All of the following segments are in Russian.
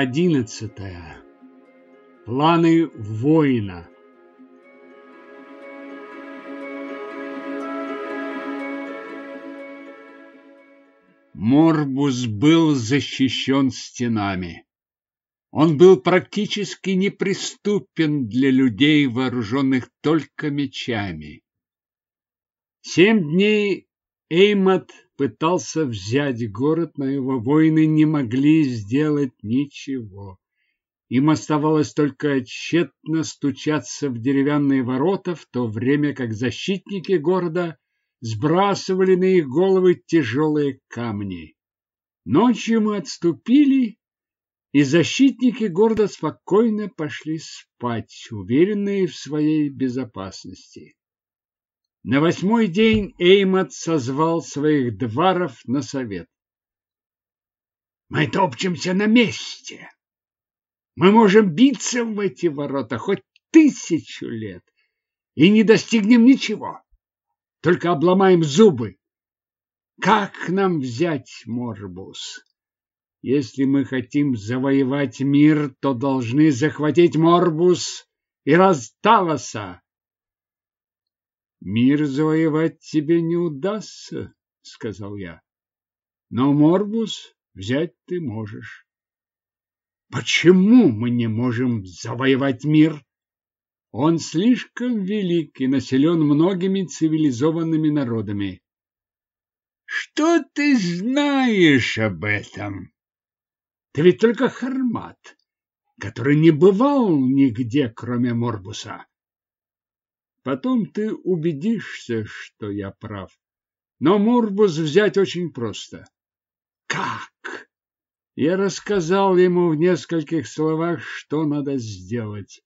Глава одиннадцатая. Планы воина. Морбус был защищен стенами. Он был практически неприступен для людей, вооруженных только мечами. Семь дней Эймот пытался взять город, но его воины не могли сделать ничего. Им оставалось только тщетно стучаться в деревянные ворота, в то время как защитники города сбрасывали на их головы тяжелые камни. Ночью мы отступили, и защитники города спокойно пошли спать, уверенные в своей безопасности. На восьмой день Эймот созвал своих дваров на совет. «Мы топчемся на месте. Мы можем биться в эти ворота хоть тысячу лет и не достигнем ничего, только обломаем зубы. Как нам взять Морбус? Если мы хотим завоевать мир, то должны захватить Морбус и Расталоса. Мир завоевать тебе не удастся, сказал я. Но Морбус взять ты можешь. Почему мы не можем завоевать мир? Он слишком велик и населен многими цивилизованными народами. Что ты знаешь об этом? Ты ведь только Хармат, который не бывал нигде, кроме Морбуса. Потом ты убедишься, что я прав. Но Мурбус взять очень просто. Как? Я рассказал ему в нескольких словах, что надо сделать.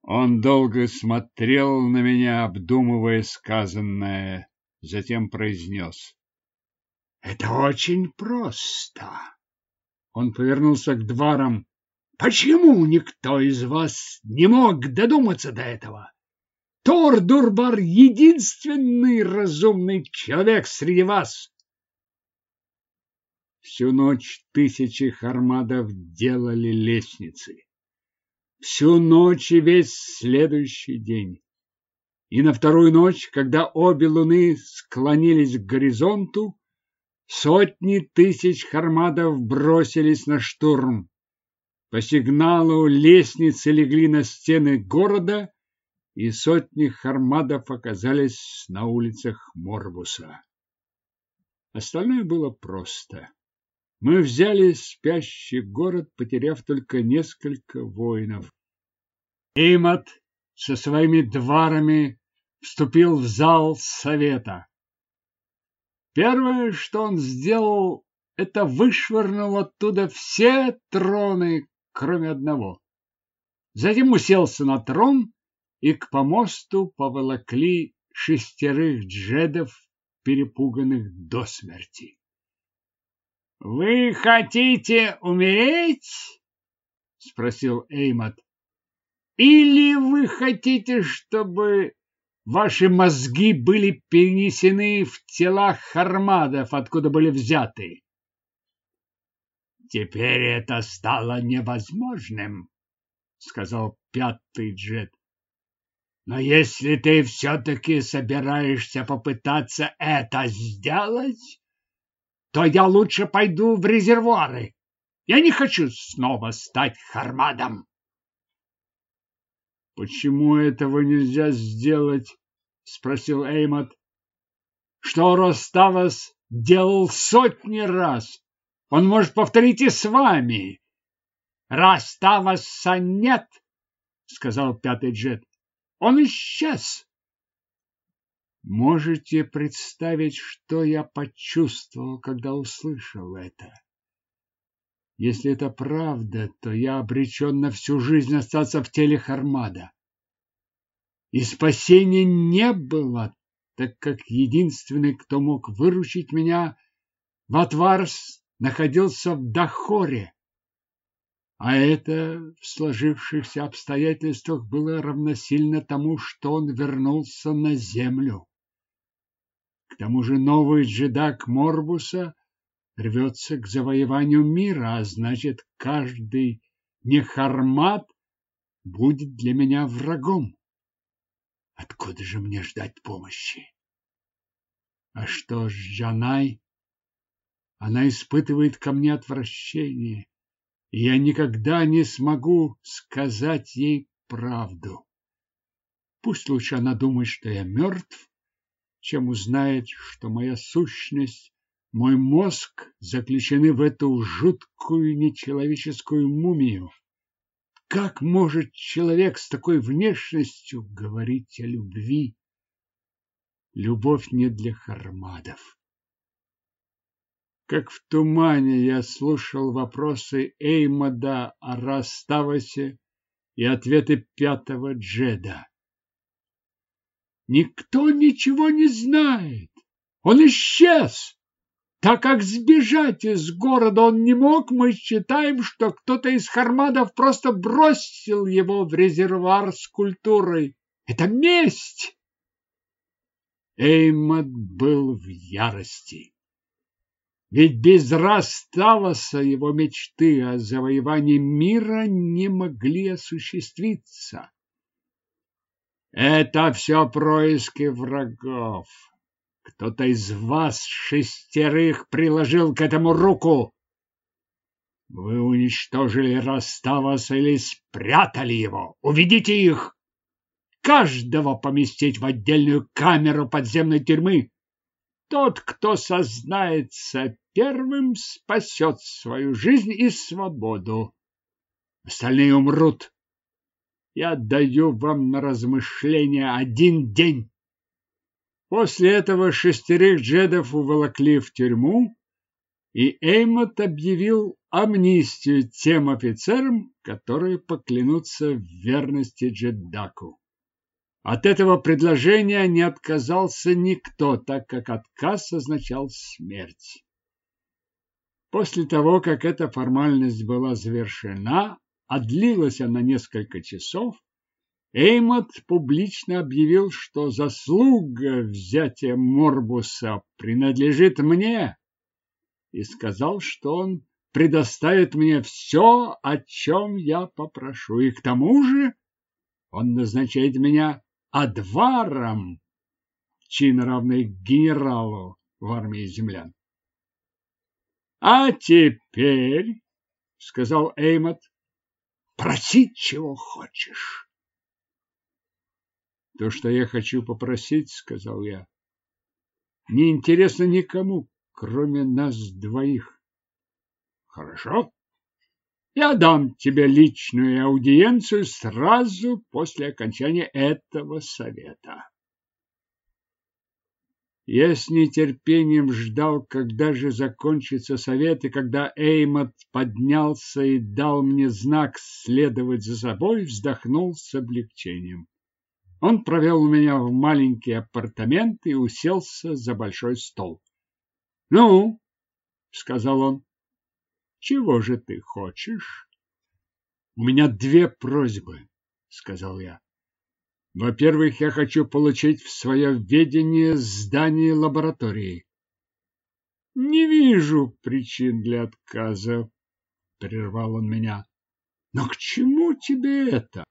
Он долго смотрел на меня, обдумывая сказанное, затем произнес. Это очень просто. Он повернулся к дворам. Почему никто из вас не мог додуматься до этого? Тор Дурбар — единственный разумный человек среди вас. Всю ночь тысячи хармадов делали лестницы. Всю ночь и весь следующий день. И на вторую ночь, когда обе луны склонились к горизонту, сотни тысяч хармадов бросились на штурм. По сигналу лестницы легли на стены города и сотни хармадов оказались на улицах Морбуса. Остальное было просто. Мы взяли спящий город, потеряв только несколько воинов. Эймот со своими дварами вступил в зал совета. Первое, что он сделал, это вышвырнул оттуда все троны, кроме одного. Затем уселся на трон и к помосту поволокли шестерых джедов, перепуганных до смерти. — Вы хотите умереть? — спросил Эймот. — Или вы хотите, чтобы ваши мозги были перенесены в тела хармадов, откуда были взяты? Теперь это стало невозможным, сказал пятый джет. Но если ты все-таки собираешься попытаться это сделать, то я лучше пойду в резервуары. Я не хочу снова стать Хармадом. Почему этого нельзя сделать? спросил Эймот. Что Роставас делал сотни раз. Он может повторить и с вами. Роставаса нет, сказал пятый джет. Он исчез. Можете представить, что я почувствовал, когда услышал это? Если это правда, то я обречен на всю жизнь остаться в теле Хармада. И спасения не было, так как единственный, кто мог выручить меня, Ватварс находился в Дахоре. А это в сложившихся обстоятельствах было равносильно тому, что он вернулся на землю. К тому же новый джедак Морбуса рвется к завоеванию мира, а значит, каждый нехармат будет для меня врагом. Откуда же мне ждать помощи? А что с Жанай? Она испытывает ко мне отвращение, я никогда не смогу сказать ей правду. Пусть лучше она думает, что я мертв, чем узнает, что моя сущность, мой мозг заключены в эту жуткую нечеловеческую мумию. Как может человек с такой внешностью говорить о любви? Любовь не для хармадов. Как в тумане я слушал вопросы Эймода о Раставасе и ответы пятого Джеда. Никто ничего не знает. Он исчез. Так как сбежать из города он не мог, мы считаем, что кто-то из хармадов просто бросил его в резервуар с культурой. Это месть! Эймот был в ярости. Ведь без Раставаса его мечты о завоевании мира не могли осуществиться. Это все происки врагов. Кто-то из вас шестерых приложил к этому руку. Вы уничтожили Раставас или спрятали его. Уведите их. Каждого поместить в отдельную камеру подземной тюрьмы. Тот, кто сознается первым, спасет свою жизнь и свободу. Остальные умрут. Я даю вам на размышление один день. После этого шестерых джедов уволокли в тюрьму, и Эймот объявил амнистию тем офицерам, которые поклянутся в верности Джеддаку. От этого предложения не отказался никто, так как отказ означал смерть. После того, как эта формальность была завершена, а длилась она несколько часов, Эймот публично объявил, что заслуга взятия Морбуса принадлежит мне, и сказал, что он предоставит мне все, о чем я попрошу, и к тому же он назначает меня адваром, чин равный генералу в армии землян. — А теперь, — сказал Эймот, — проси, чего хочешь. То, что я хочу попросить, сказал я, не интересно никому, кроме нас двоих. Хорошо. Я дам тебе личную аудиенцию сразу после окончания этого совета. Я с нетерпением ждал, когда же закончится совет, и когда Эймот поднялся и дал мне знак следовать за собой, вздохнул с облегчением. Он провел меня в маленькие апартаменты и уселся за большой стол. — Ну, — сказал он, — чего же ты хочешь? — У меня две просьбы, — сказал я. Во-первых, я хочу получить в свое ведение здание лаборатории. — Не вижу причин для отказа, — прервал он меня. — Но к чему тебе это?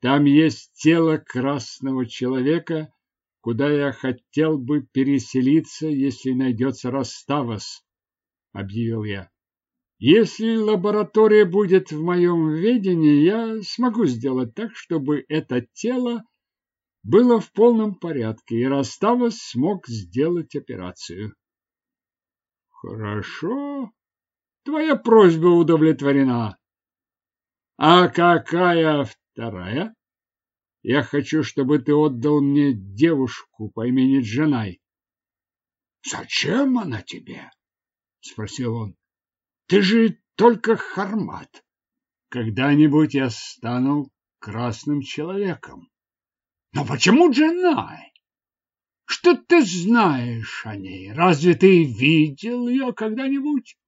Там есть тело красного человека, куда я хотел бы переселиться, если найдется Раставас, — объявил я. Если лаборатория будет в моем ведении, я смогу сделать так, чтобы это тело было в полном порядке, и Раставас смог сделать операцию. Хорошо, твоя просьба удовлетворена. А какая Вторая. Я хочу, чтобы ты отдал мне девушку по имени Джанай. Зачем она тебе? Спросил он. Ты же только хармат. Когда-нибудь я стану красным человеком. Но почему Джанай? Что ты знаешь о ней? Разве ты видел ее когда-нибудь?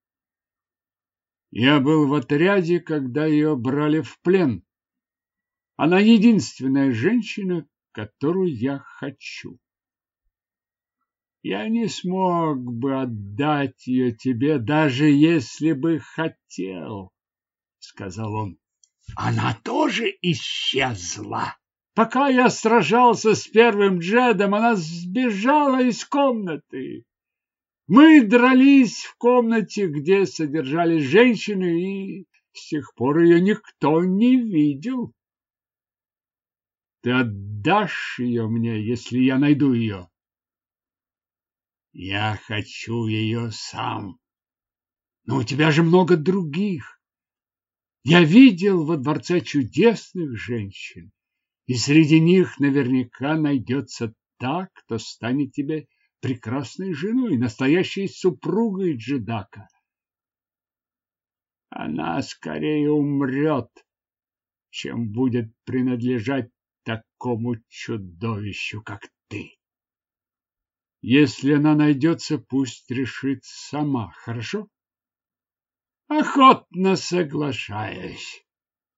Я был в отряде, когда ее брали в плен. Она единственная женщина, которую я хочу. Я не смог бы отдать ее тебе, даже если бы хотел, сказал он. Она тоже исчезла. Пока я сражался с первым Джедом, она сбежала из комнаты. Мы дрались в комнате, где содержались женщины, и с тех пор ее никто не видел. Ты отдашь ее мне, если я найду ее? Я хочу ее сам. Но у тебя же много других. Я видел во дворце чудесных женщин, и среди них наверняка найдется та, кто станет тебе прекрасной женой, настоящей супругой Джедака. Она скорее умрет, чем будет принадлежать такому чудовищу, как ты. Если она найдется, пусть решит сама, хорошо? Охотно соглашаюсь.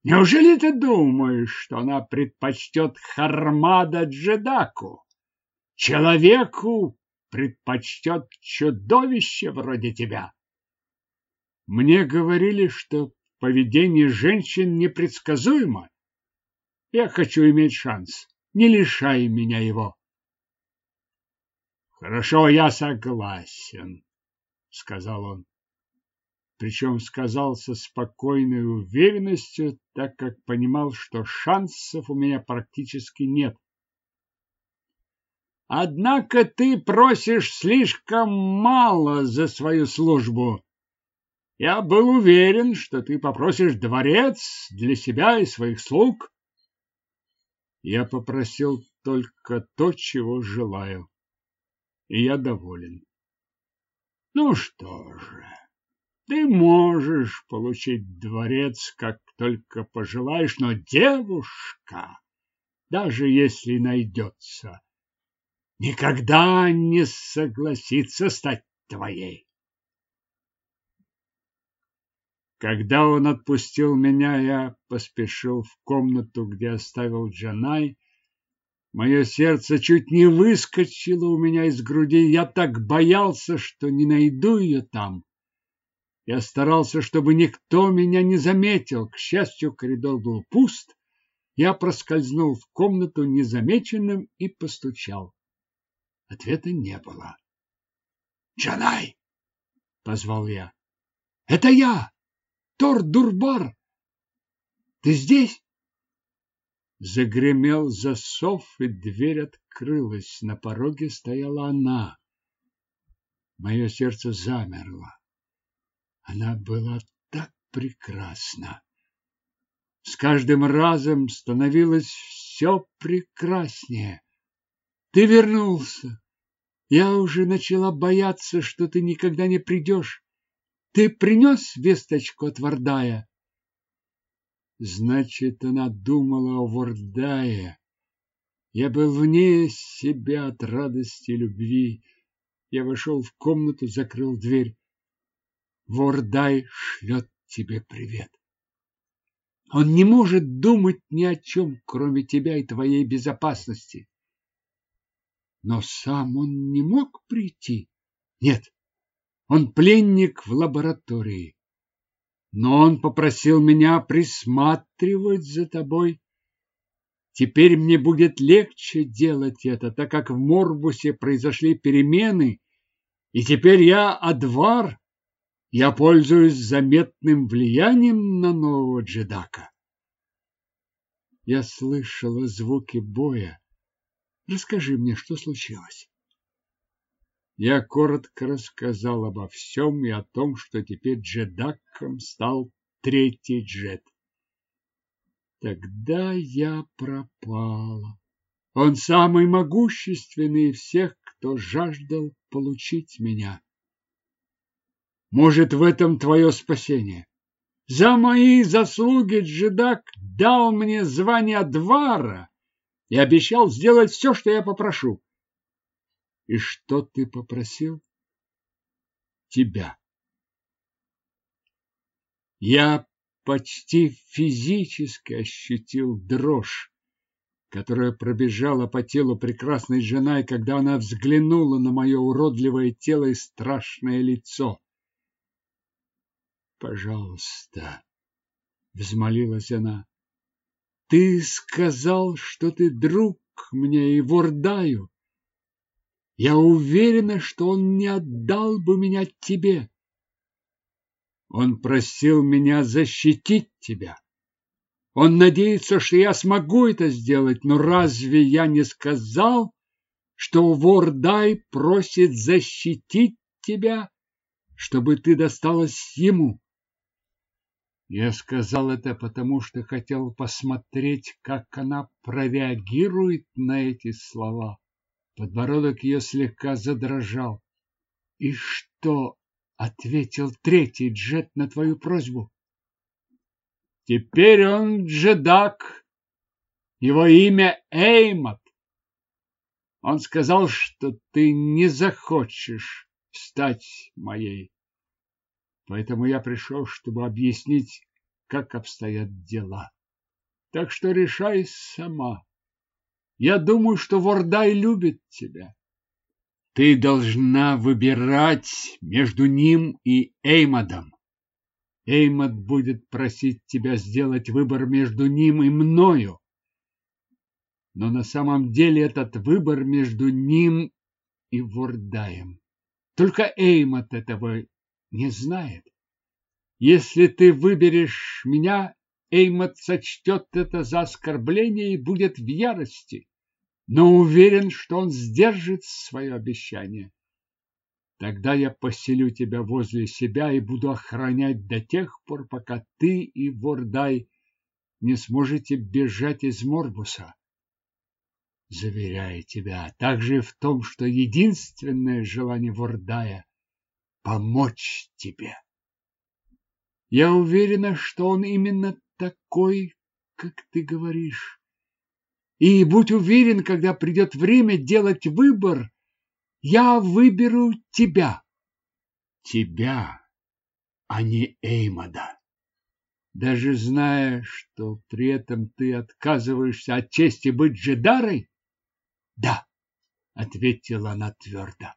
Неужели ты думаешь, что она предпочтет Хармада Джедаку? Человеку предпочтет чудовище вроде тебя. Мне говорили, что поведение женщин непредсказуемо. Я хочу иметь шанс. Не лишай меня его. Хорошо, я согласен, сказал он. Причем сказал со спокойной уверенностью, так как понимал, что шансов у меня практически нет. Однако ты просишь слишком мало за свою службу. Я был уверен, что ты попросишь дворец для себя и своих слуг. Я попросил только то, чего желаю и я доволен. Ну что же, ты можешь получить дворец, как только пожелаешь, но девушка, даже если найдется, никогда не согласится стать твоей. Когда он отпустил меня, я поспешил в комнату, где оставил Джанай, Мое сердце чуть не выскочило у меня из груди. Я так боялся, что не найду ее там. Я старался, чтобы никто меня не заметил. К счастью, коридор был пуст. Я проскользнул в комнату незамеченным и постучал. Ответа не было. «Джанай!» — позвал я. «Это я! Тор Дурбар! Ты здесь?» Загремел засов, и дверь открылась. На пороге стояла она. Мое сердце замерло. Она была так прекрасна. С каждым разом становилось все прекраснее. Ты вернулся. Я уже начала бояться, что ты никогда не придешь. Ты принес весточку от Вардая? Значит, она думала о Вордае. Я был вне себя от радости и любви. Я вошел в комнату, закрыл дверь. Вордай шлет тебе привет. Он не может думать ни о чем, кроме тебя и твоей безопасности. Но сам он не мог прийти. Нет, он пленник в лаборатории но он попросил меня присматривать за тобой. Теперь мне будет легче делать это, так как в Морбусе произошли перемены, и теперь я адвар. Я пользуюсь заметным влиянием на нового джедака. Я слышала звуки боя. Расскажи мне, что случилось? Я коротко рассказал обо всем и о том, что теперь джедаком стал третий джед. Тогда я пропала. Он самый могущественный из всех, кто жаждал получить меня. Может, в этом твое спасение? За мои заслуги джедак дал мне звание Двара и обещал сделать все, что я попрошу. И что ты попросил? Тебя. Я почти физически ощутил дрожь, которая пробежала по телу прекрасной жены, когда она взглянула на мое уродливое тело и страшное лицо. «Пожалуйста», — взмолилась она, — «ты сказал, что ты друг мне и Вордаю. Я уверена, что он не отдал бы меня тебе. Он просил меня защитить тебя. Он надеется, что я смогу это сделать, но разве я не сказал, что Вордай просит защитить тебя, чтобы ты досталась ему? Я сказал это потому, что хотел посмотреть, как она прореагирует на эти слова. Подбородок ее слегка задрожал. И что ответил третий джет на твою просьбу? Теперь он джедак. Его имя Эймот. Он сказал, что ты не захочешь стать моей. Поэтому я пришел, чтобы объяснить, как обстоят дела. Так что решай сама. Я думаю, что Вордай любит тебя. Ты должна выбирать между ним и Эймадом. Эймад будет просить тебя сделать выбор между ним и мною. Но на самом деле этот выбор между ним и Вордаем. Только Эймат этого не знает. Если ты выберешь меня, Эймот сочтет это за оскорбление и будет в ярости, но уверен, что он сдержит свое обещание. Тогда я поселю тебя возле себя и буду охранять до тех пор, пока ты и Вордай не сможете бежать из Морбуса. Заверяю тебя также в том, что единственное желание Вордая помочь тебе. Я уверена, что он именно такой, как ты говоришь. И будь уверен, когда придет время делать выбор, я выберу тебя. Тебя, а не Эймада. Даже зная, что при этом ты отказываешься от чести быть джедарой? Да, ответила она твердо.